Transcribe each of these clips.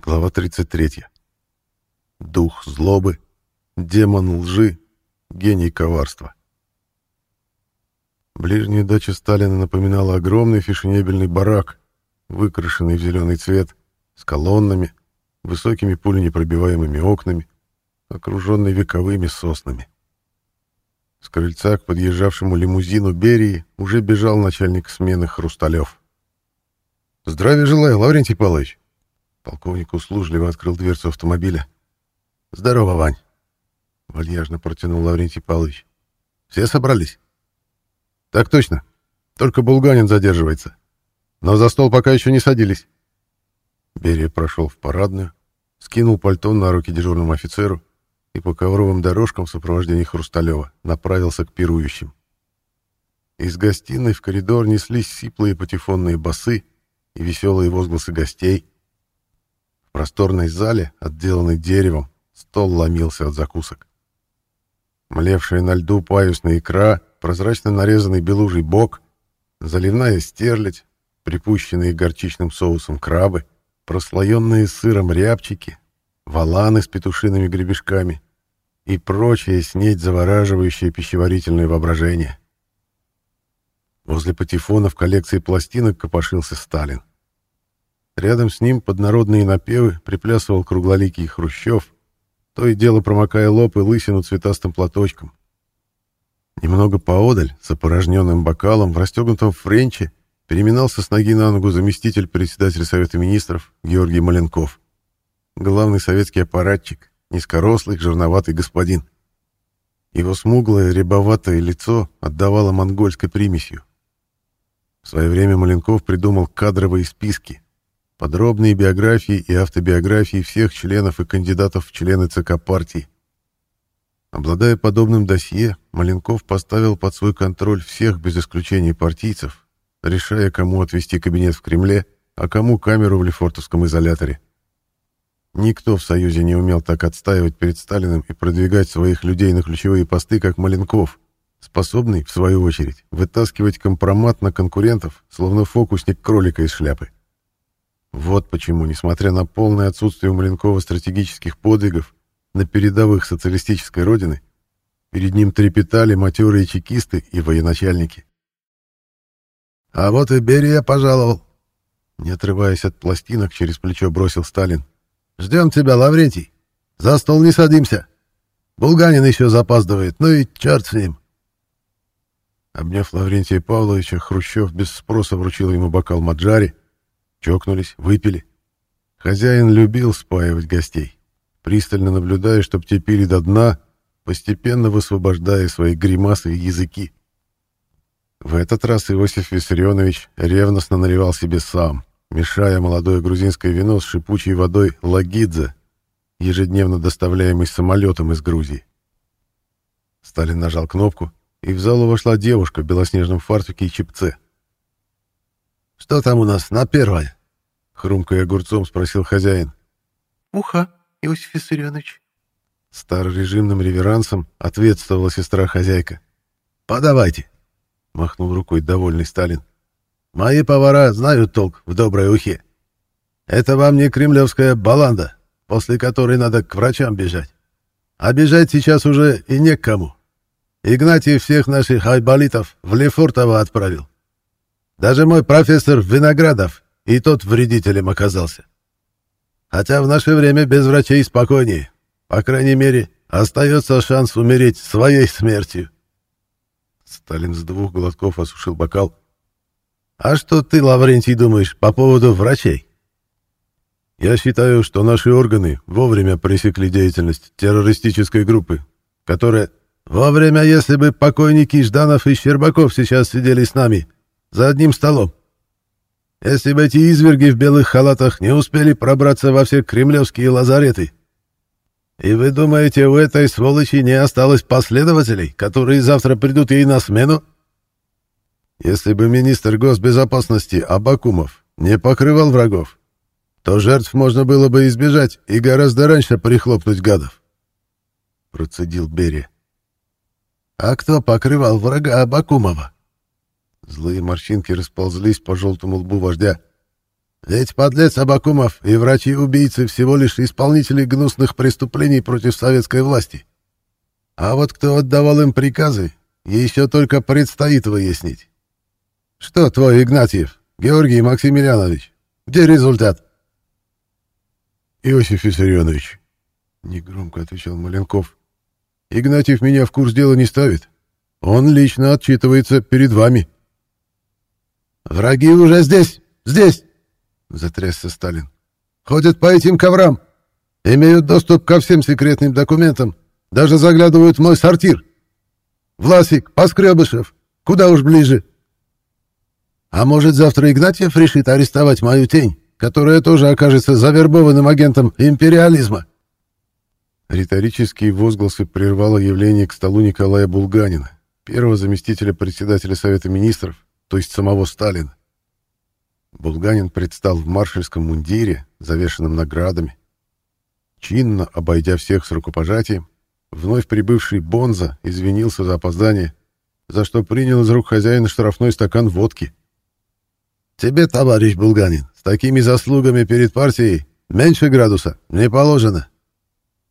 Глава 33. Дух злобы, демон лжи, гений коварства. Ближняя дача Сталина напоминала огромный фешенебельный барак, выкрашенный в зеленый цвет, с колоннами, высокими пуленепробиваемыми окнами, окруженный вековыми соснами. С крыльца к подъезжавшему лимузину Берии уже бежал начальник смены Хрусталев. «Здравия желаю, Лаврентий Павлович!» Полковник услужливо открыл дверцу автомобиля. «Здорово, Вань!» — вальяжно протянул Лаврентий Павлович. «Все собрались?» «Так точно. Только Булганин задерживается. Но за стол пока еще не садились». Берия прошел в парадную, скинул пальто на руки дежурному офицеру и по ковровым дорожкам в сопровождении Хрусталева направился к пирующим. Из гостиной в коридор неслись сиплые патефонные басы и веселые возгласы гостей — просторной зале, отделанной деревом, стол ломился от закусок. Млевшая на льду паюсная икра, прозрачно нарезанный белужий бок, заливная стерлядь, припущенные горчичным соусом крабы, прослоенные сыром рябчики, валаны с петушиными гребешками и прочее снеть завораживающее пищеварительное воображение. Возле патефона в коллекции пластинок копошился Сталин. Рядом с ним под народные напевы приплясывал круглоликий Хрущев, то и дело промокая лоб и лысину цветастым платочком. Немного поодаль, с опорожненным бокалом, в расстегнутом френче, переминался с ноги на ногу заместитель председателя Совета Министров Георгий Маленков. Главный советский аппаратчик, низкорослый, жирноватый господин. Его смуглое, рябоватое лицо отдавало монгольской примесью. В свое время Маленков придумал кадровые списки, подробные биографии и автобиографии всех членов и кандидатов в члены ЦК партии. Обладая подобным досье, Маленков поставил под свой контроль всех без исключения партийцев, решая, кому отвести кабинет в Кремле, а кому камеру в Лефортовском изоляторе. Никто в Союзе не умел так отстаивать перед Сталиным и продвигать своих людей на ключевые посты, как Маленков, способный, в свою очередь, вытаскивать компромат на конкурентов, словно фокусник кролика из шляпы. Вот почему, несмотря на полное отсутствие у Маленкова стратегических подвигов на передовых социалистической родины, перед ним трепетали матерые чекисты и военачальники. «А вот и Берия пожаловал!» Не отрываясь от пластинок, через плечо бросил Сталин. «Ждем тебя, Лаврентий! За стол не садимся! Булганин еще запаздывает, ну и черт с ним!» Обняв Лаврентия Павловича, Хрущев без спроса вручил ему бокал Маджари, Чокнулись, выпили. Хозяин любил спаивать гостей, пристально наблюдая, чтоб те пили до дна, постепенно высвобождая свои гримасы и языки. В этот раз Иосиф Виссарионович ревностно наливал себе сам, мешая молодое грузинское вино с шипучей водой лагидзе, ежедневно доставляемой самолетом из Грузии. Сталин нажал кнопку, и в залу вошла девушка в белоснежном фартуке и чипце. «Что там у нас на первое?» — хрумкая огурцом спросил хозяин. «Уха, Иосиф Виссарионович». Старорежимным реверансом ответствовала сестра-хозяйка. «Подавайте», — махнул рукой довольный Сталин. «Мои повара знают толк в доброй ухе. Это вам не кремлевская баланда, после которой надо к врачам бежать. А бежать сейчас уже и не к кому. Игнатий всех наших айболитов в Лефортово отправил. Даже мой профессор Виноградов и тот вредителем оказался. Хотя в наше время без врачей спокойнее. По крайней мере, остается шанс умереть своей смертью. Сталин с двух глотков осушил бокал. «А что ты, Лаврентий, думаешь по поводу врачей?» «Я считаю, что наши органы вовремя пресекли деятельность террористической группы, которая...» «Вовремя, если бы покойники Жданов и Щербаков сейчас сидели с нами, за одним столом. Если бы эти изверги в белых халатах не успели пробраться во все кремлевские лазареты. И вы думаете, у этой сволочи не осталось последователей, которые завтра придут ей на смену? Если бы министр госбезопасности Абакумов не покрывал врагов, то жертв можно было бы избежать и гораздо раньше прихлопнуть гадов. Процедил Берия. А кто покрывал врага Абакумова? Злые морщинки расползлись по желтому лбу вождя. Ведь подлец Абакумов и врачи-убийцы всего лишь исполнители гнусных преступлений против советской власти. А вот кто отдавал им приказы, еще только предстоит выяснить. Что твой Игнатьев, Георгий Максимiliaнович, где результат? Иосиф Виссарионович, негромко отвечал Маленков, Игнатьев меня в курс дела не ставит. Он лично отчитывается перед вами. Враги уже здесь, здесь, затрясся Сталин. Ходят по этим коврам, имеют доступ ко всем секретным документам, даже заглядывают в мой сортир. Власик, Поскребышев, куда уж ближе. А может, завтра Игнатьев решит арестовать мою тень, которая тоже окажется завербованным агентом империализма? Риторические возгласы прервало явление к столу Николая Булганина, первого заместителя председателя Совета Министров, то есть самого Сталина. Булганин предстал в маршальском мундире, завешенном наградами. Чинно, обойдя всех с рукопожатием, вновь прибывший Бонза извинился за опоздание, за что принял из рук хозяина штрафной стакан водки. «Тебе, товарищ Булганин, с такими заслугами перед партией меньше градуса не положено».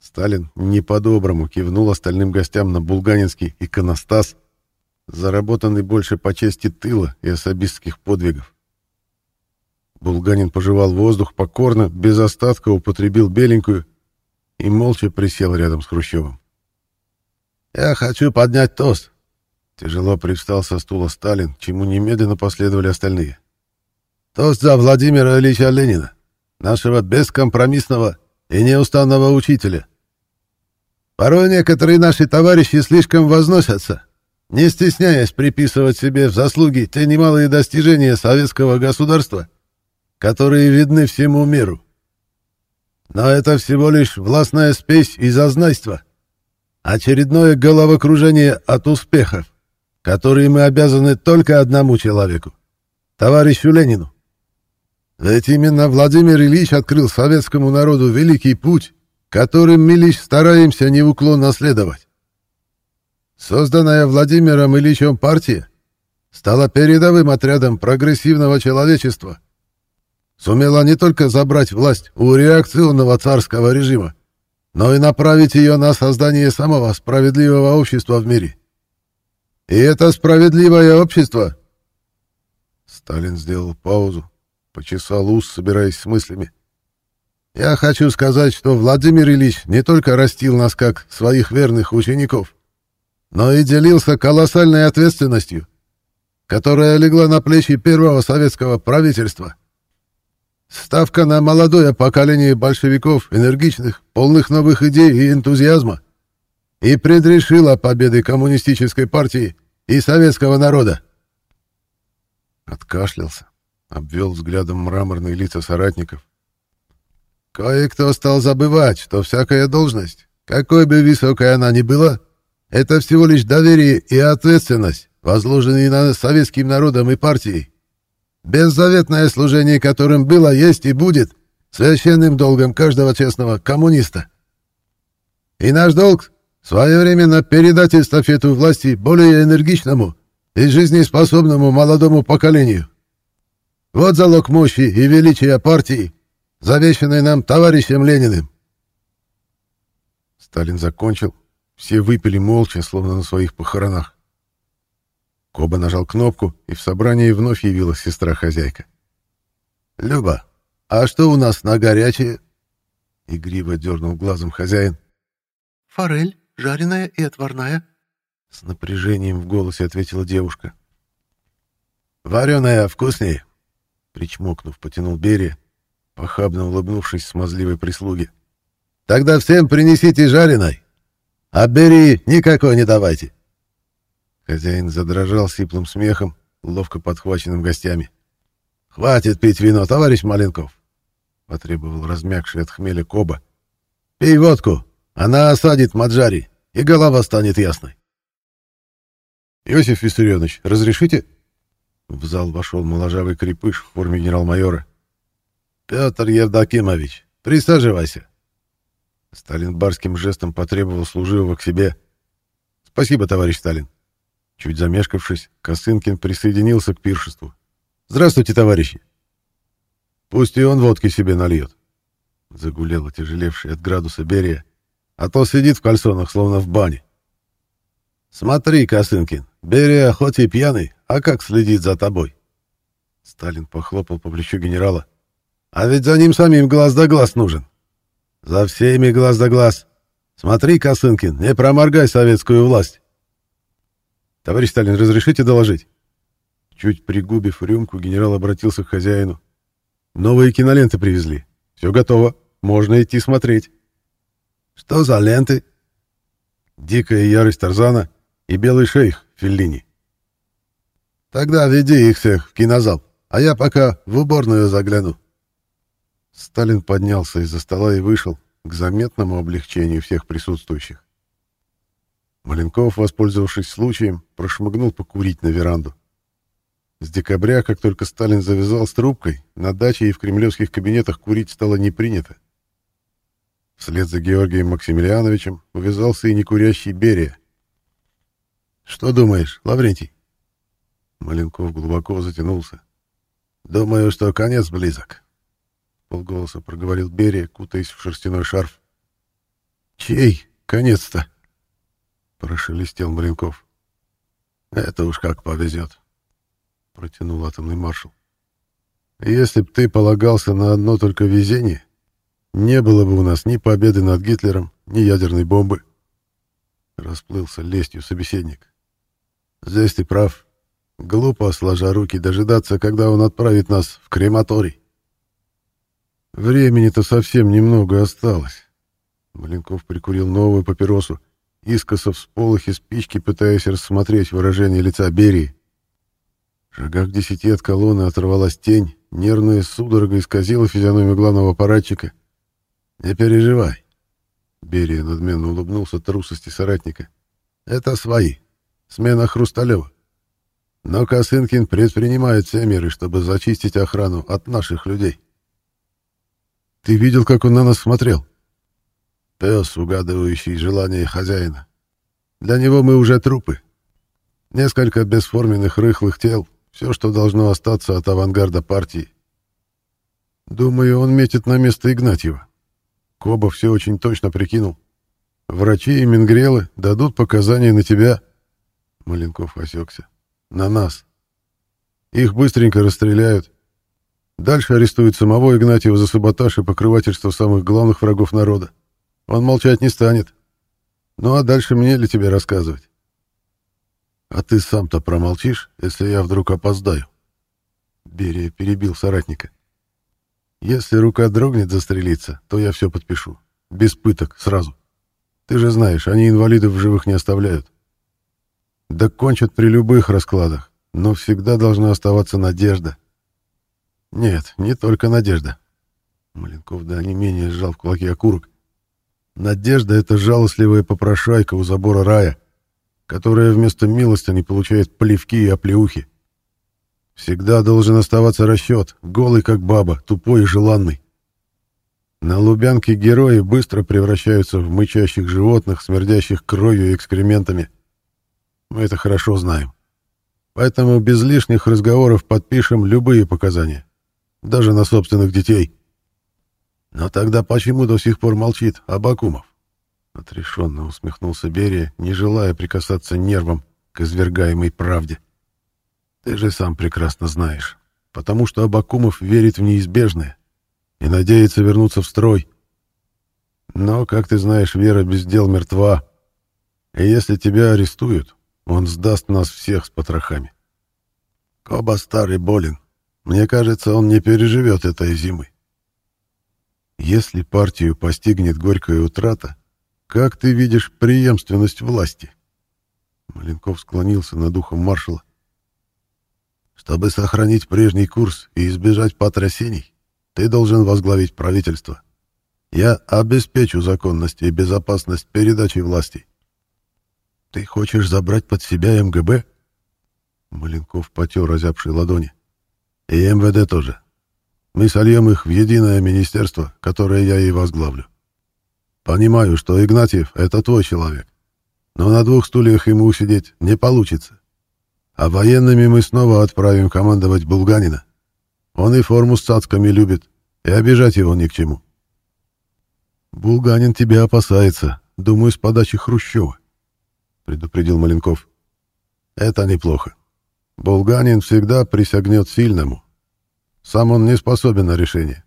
Сталин не по-доброму кивнул остальным гостям на булганинский иконостас, заработанный больше по чести тыла и особистских подвигов. Булганин пожевал воздух покорно, без остатка употребил беленькую и молча присел рядом с Хрущевым. «Я хочу поднять тост», — тяжело привстал со стула Сталин, чему немедленно последовали остальные. «Тост за Владимира Ильича Ленина, нашего бескомпромиссного и неустанного учителя. Порой некоторые наши товарищи слишком возносятся, не стесняясь приписывать себе в заслуги те немалые достижения советского государства, которые видны всему миру. Но это всего лишь властная спесь и зазнайство, очередное головокружение от успехов, которые мы обязаны только одному человеку — товарищу Ленину. Ведь именно Владимир Ильич открыл советскому народу великий путь, которым мы лишь стараемся неуклонно следовать. Созданная Владимиром Ильичем партия стала передовым отрядом прогрессивного человечества — сумела не только забрать власть у реакционного царского режима, но и направить ее на создание самого справедливого общества в мире. И это справедливое общество... Сталин сделал паузу, почесал ус, собираясь с мыслями. Я хочу сказать, что Владимир Ильич не только растил нас как своих верных учеников, но и делился колоссальной ответственностью, которая легла на плечи первого советского правительства — Ставка на молодое поколение большевиков, энергичных, полных новых идей и энтузиазма, и предрешила победы коммунистической партии и советского народа. Откашлялся, обвел взглядом мраморные лица соратников. Кое-кто стал забывать, что всякая должность, какой бы высокой она ни была, это всего лишь доверие и ответственность, возложенные на советским народом и партией беззаветное служение которым было, есть и будет священным долгом каждого честного коммуниста. И наш долг — своевременно передать эстафету власти более энергичному и жизнеспособному молодому поколению. Вот залог мощи и величия партии, завещанной нам товарищем Лениным. Сталин закончил. Все выпили молча, словно на своих похоронах. Коба нажал кнопку, и в собрании вновь явилась сестра-хозяйка. «Люба, а что у нас на горячее?» Игриво дернул глазом хозяин. «Форель, жареная и отварная», — с напряжением в голосе ответила девушка. «Вареная вкуснее», — причмокнув, потянул Берия, похабно улыбнувшись смазливой прислуге. «Тогда всем принесите жареной, а Берии никакой не давайте». Хозяин задрожал сиплым смехом, ловко подхваченным гостями. «Хватит пить вино, товарищ Маленков!» — потребовал размягший от хмеля Коба. «Пей водку, она осадит Маджари, и голова станет ясной». «Иосиф Виссарионович, разрешите?» В зал вошел моложавый крепыш в форме генерал-майора. «Петр Евдокимович, присаживайся». Сталин барским жестом потребовал служивого к себе. «Спасибо, товарищ Сталин». Чуть замешкавшись, Косынкин присоединился к пиршеству. «Здравствуйте, товарищи!» Пусть и он водки себе нальет. Загулел отяжелевший от градуса Берия, а то сидит в кальсонах, словно в бане. Смотри, Косынкин, Берия хоть и пьяный, а как следит за тобой? Сталин похлопал по плечу генерала. А ведь за ним самим глаз да глаз нужен. За всеми глаз да глаз. Смотри, Косынкин, не проморгай советскую власть. Товарищ Сталин, разрешите доложить? Чуть пригубив рюмку, генерал обратился к хозяину. Новые киноленты привезли. Все готово. Можно идти смотреть. Что за ленты? Дикая ярость Тарзана и Белый шейх Феллини. Тогда веди их всех в кинозал, а я пока в уборную загляну. Сталин поднялся из-за стола и вышел к заметному облегчению всех присутствующих. Маленков, воспользовавшись случаем, прошмыгнул покурить на веранду. С декабря, как только Сталин завязал с трубкой, на даче и в кремлевских кабинетах курить стало не принято. Вслед за Георгием Максимилиановичем увязался и некурящий Берия. «Что думаешь, Лаврентий?» Маленков глубоко затянулся. «Думаю, что конец близок», — полголоса проговорил Берия, кутаясь в шерстяной шарф. «Чей конец-то?» — прошелестел Маленков. «Это уж как повезет», — протянул атомный маршал. «Если б ты полагался на одно только везение, не было бы у нас ни победы над Гитлером, ни ядерной бомбы». Расплылся лестью собеседник. «Здесь ты прав. Глупо, сложа руки, дожидаться, когда он отправит нас в крематорий. Времени-то совсем немного осталось. Маленков прикурил новую папиросу, искоса в сполохе спички, пытаясь рассмотреть выражение лица Берии. В шагах десяти от колонны оторвалась тень, нервная судорога исказила физиономию главного аппаратчика. «Не переживай». Берия надменно улыбнулся трусости соратника. «Это свои. Смена Хрусталева. Но Косынкин предпринимает все меры, чтобы зачистить охрану от наших людей. Ты видел, как он на нас смотрел? Пес, угадывающий желания хозяина. Для него мы уже трупы. Несколько бесформенных рыхлых тел, все, что должно остаться от авангарда партии. Думаю, он метит на место Игнатьева. Коба все очень точно прикинул. Врачи и Менгрелы дадут показания на тебя. Маленков осекся на нас. Их быстренько расстреляют. Дальше арестуют самого Игнатьева за саботаж и покрывательство самых главных врагов народа. Он молчать не станет. Ну а дальше мне ли тебе рассказывать? А ты сам-то промолчишь, если я вдруг опоздаю? Берия перебил соратника. Если рука дрогнет застрелиться, то я все подпишу. Без пыток, сразу. Ты же знаешь, они инвалидов в живых не оставляют. Да кончат при любых раскладах, но всегда должна оставаться надежда. Нет, не только надежда. Маленков да не менее сжал в кулаки окурок. Надежда — это жалостливая попрошайка у забора рая, которая вместо милости не получает плевки и оплеухи. Всегда должен оставаться расчет, голый как баба, тупой и желанный. На Лубянке герои быстро превращаются в мычащих животных, смердящих кровью и экскрементами. Мы это хорошо знаем. Поэтому без лишних разговоров подпишем любые показания. Даже на собственных детей. Но тогда почему до сих пор молчит Абакумов? Отрешенно усмехнулся Берия, не желая прикасаться нервом к извергаемой правде. Ты же сам прекрасно знаешь. Потому что Абакумов верит в неизбежное и надеется вернуться в строй. Но, как ты знаешь, вера без дел мертва. И если тебя арестуют, он сдаст нас всех с потрохами. Коба старый болен. Мне кажется, он не переживет этой зимы. Если партию постигнет горькая утрата, как ты видишь преемственность власти? Маленков склонился над ухом маршала. Чтобы сохранить прежний курс и избежать потрясений, ты должен возглавить правительство. Я обеспечу законность и безопасность передачи власти. Ты хочешь забрать под себя МГБ? Маленков потер разябшие ладони. И МВД тоже. Мы сольем их в единое министерство, которое я и возглавлю. Понимаю, что Игнатьев — это твой человек. Но на двух стульях ему усидеть не получится. А военными мы снова отправим командовать Булганина. Он и форму с цацками любит, и обижать его ни к чему. Булганин тебя опасается, думаю, с подачи Хрущева, предупредил Маленков. Это неплохо. Булганин всегда присягнет сильному. Сам он не способен на решение.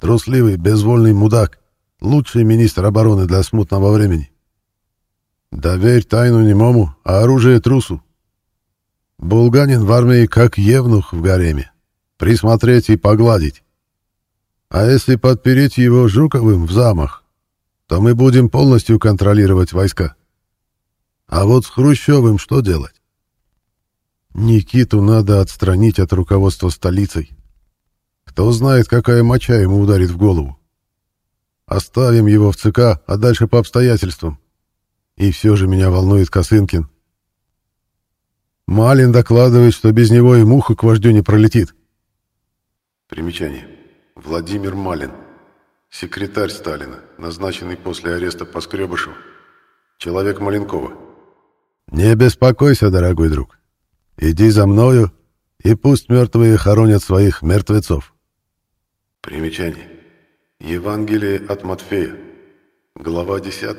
Трусливый, безвольный мудак, лучший министр обороны для смутного времени. Доверь тайну немому, а оружие трусу. Булганин в армии как евнух в гареме. Присмотреть и погладить. А если подпереть его Жуковым в замах, то мы будем полностью контролировать войска. А вот с Хрущевым что делать? Никиту надо отстранить от руководства столицей. Кто знает, какая моча ему ударит в голову. Оставим его в ЦК, а дальше по обстоятельствам. И все же меня волнует Косынкин. Малин докладывает, что без него и муха к вождю не пролетит. Примечание. Владимир Малин. Секретарь Сталина, назначенный после ареста Поскребышева. Человек Маленкова. Не беспокойся, дорогой друг. Иди за мною, и пусть мертвые хоронят своих мертвецов. Примечание. Евангелие от Матфея. Глава 10.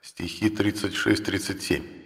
Стихи 36-37.